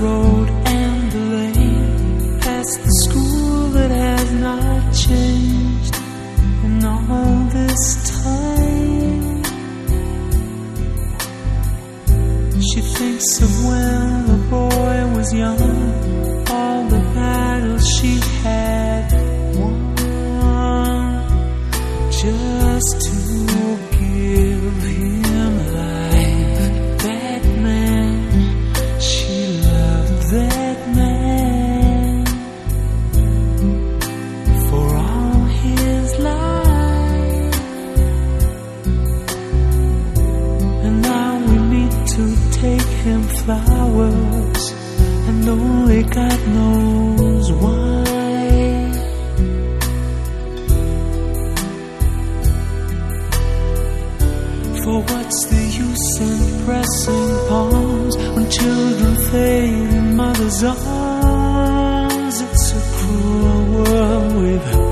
road and the lane, past the school that has not changed in all this time. She thinks of when the boy was young, all the battles she had won, just flowers, and only God knows why. For what's the use in pressing palms when children fade in mother's arms? It's a cruel world with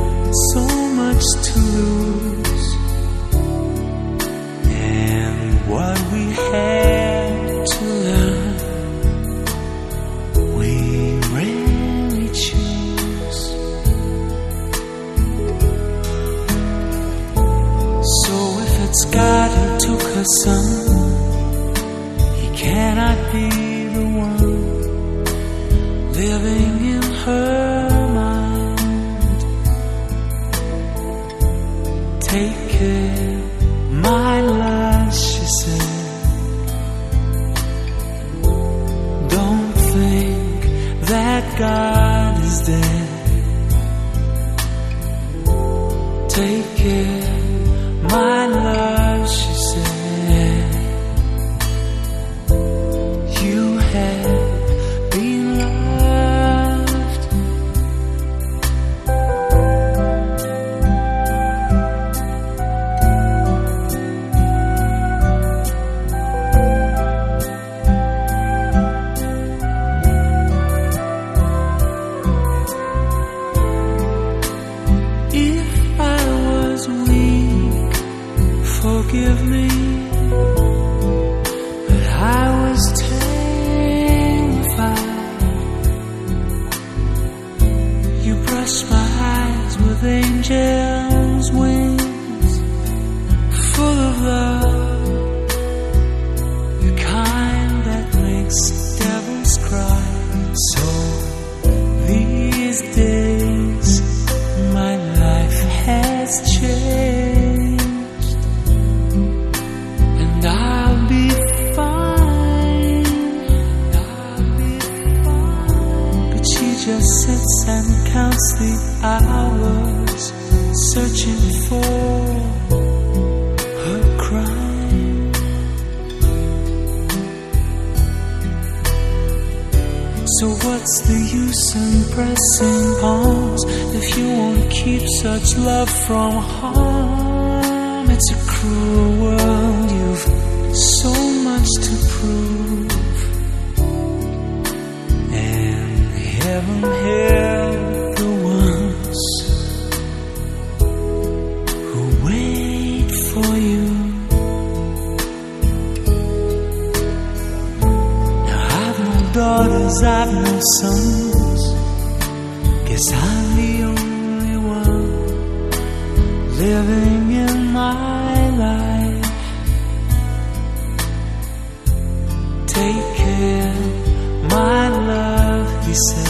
son, he cannot be the one living in her mind. Take care, my love, she said. Don't think that God is dead. Take care, angels' wings, full of love, the kind that makes devils cry. So these days, and counts the hours, searching for her crime. So what's the use in pressing palms if you won't keep such love from harm? It's a cruel world, you've so much to prove. And heaven help daughters, I've no sons. Guess I'm the only one living in my life. Take care, my love, he said.